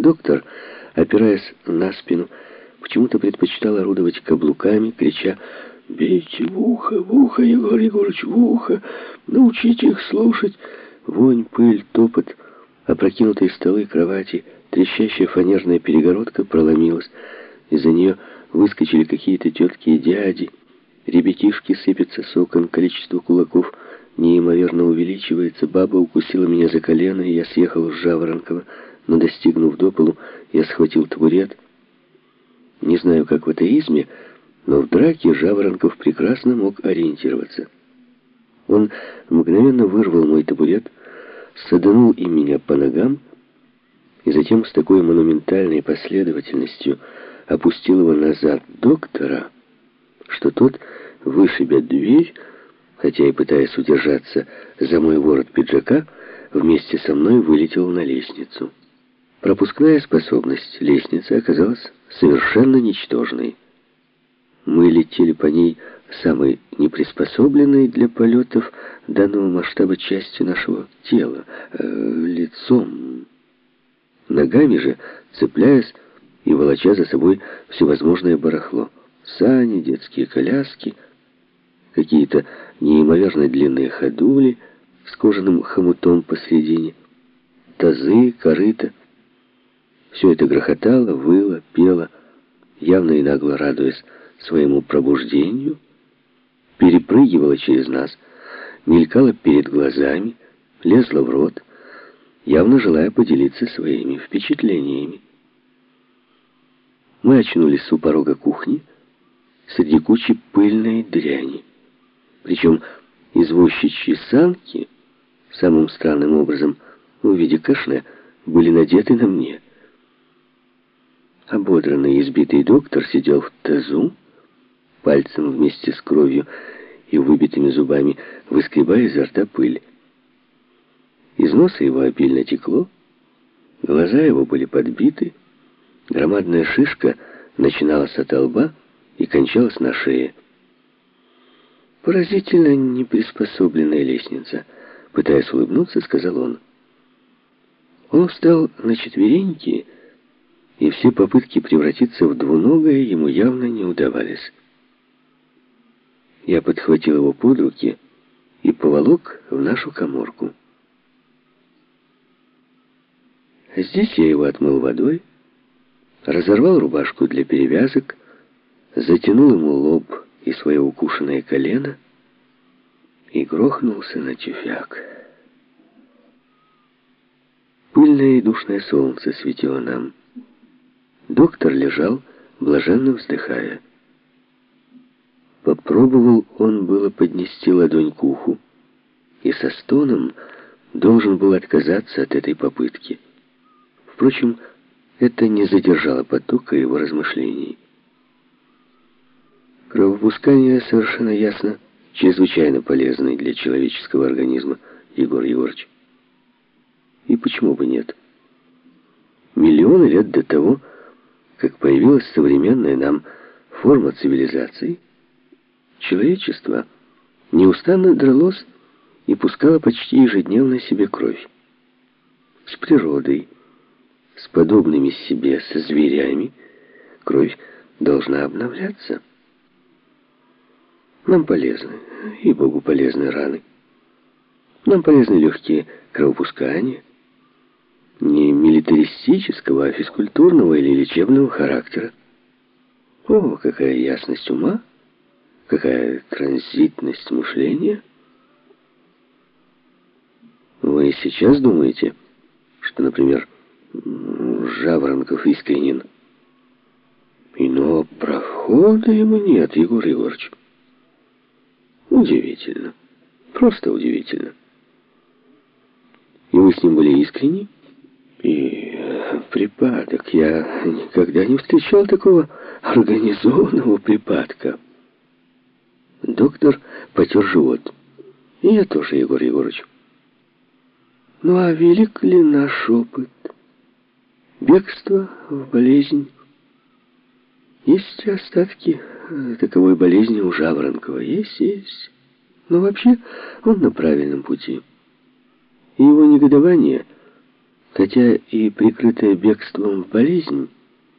Доктор, опираясь на спину, почему-то предпочитал орудовать каблуками, крича «Бейте в ухо, в ухо, Егор Егорович, в ухо! Научите их слушать!» Вонь, пыль, топот, опрокинутые столы, кровати, трещащая фанерная перегородка проломилась. Из-за нее выскочили какие-то тетки и дяди. Ребятишки сыпятся с окон, количество кулаков неимоверно увеличивается. Баба укусила меня за колено, и я съехал с Жаворонкова, но, достигнув до полу, я схватил табурет. Не знаю, как в атеизме, но в драке Жаворонков прекрасно мог ориентироваться. Он мгновенно вырвал мой табурет, саданул им меня по ногам и затем с такой монументальной последовательностью опустил его назад доктора, что тот, вышибя дверь, хотя и пытаясь удержаться за мой ворот пиджака, вместе со мной вылетел на лестницу. Пропускная способность лестницы оказалась совершенно ничтожной. Мы летели по ней самой неприспособленной для полетов данного масштаба части нашего тела, э, лицом. Ногами же, цепляясь и волоча за собой всевозможное барахло. Сани, детские коляски, какие-то неимоверно длинные ходули с кожаным хомутом посредине, тазы, корыта. Все это грохотало, выло, пело, явно и нагло радуясь своему пробуждению, перепрыгивала через нас, мелькала перед глазами, лезла в рот, явно желая поделиться своими впечатлениями. Мы очнулись у порога кухни среди кучи пыльной дряни. Причем извозчичьи санки самым странным образом в виде кашне были надеты на мне. Ободранный избитый доктор сидел в тазу, пальцем вместе с кровью и выбитыми зубами, выскребая изо рта пыль. Из носа его обильно текло, глаза его были подбиты, громадная шишка начиналась от лба и кончалась на шее. «Поразительно неприспособленная лестница», — пытаясь улыбнуться, сказал он. Он встал на четвереньки, все попытки превратиться в двуногое ему явно не удавались. Я подхватил его под руки и поволок в нашу коморку. Здесь я его отмыл водой, разорвал рубашку для перевязок, затянул ему лоб и свое укушенное колено и грохнулся на тюфяк. Пыльное и душное солнце светило нам. Доктор лежал, блаженно вздыхая. Попробовал он было поднести ладонь к уху, и со стоном должен был отказаться от этой попытки. Впрочем, это не задержало потока его размышлений. Кровопускание совершенно ясно, чрезвычайно полезный для человеческого организма, Егор Егорович. И почему бы нет? Миллионы лет до того, как появилась современная нам форма цивилизации – Человечество неустанно дралось и пускало почти ежедневно себе кровь. С природой, с подобными себе, со зверями, кровь должна обновляться. Нам полезны, и Богу полезны раны. Нам полезны легкие кровопускания, не милитаристического, а физкультурного или лечебного характера. О, какая ясность ума! Какая транзитность мышления? Вы сейчас думаете, что, например, Жаворонков искренен? Иного прохода ему нет, Егор Егорович. Удивительно. Просто удивительно. И вы с ним были искренни? И припадок. Я никогда не встречал такого организованного припадка. Доктор потер живот. И я тоже, Егор Егорович. Ну а велик ли наш опыт? Бегство в болезнь. Есть остатки таковой болезни у Жаворонкова. Есть, есть. Но вообще он на правильном пути. И его негодование Хотя и прикрытая бегством в болезнь,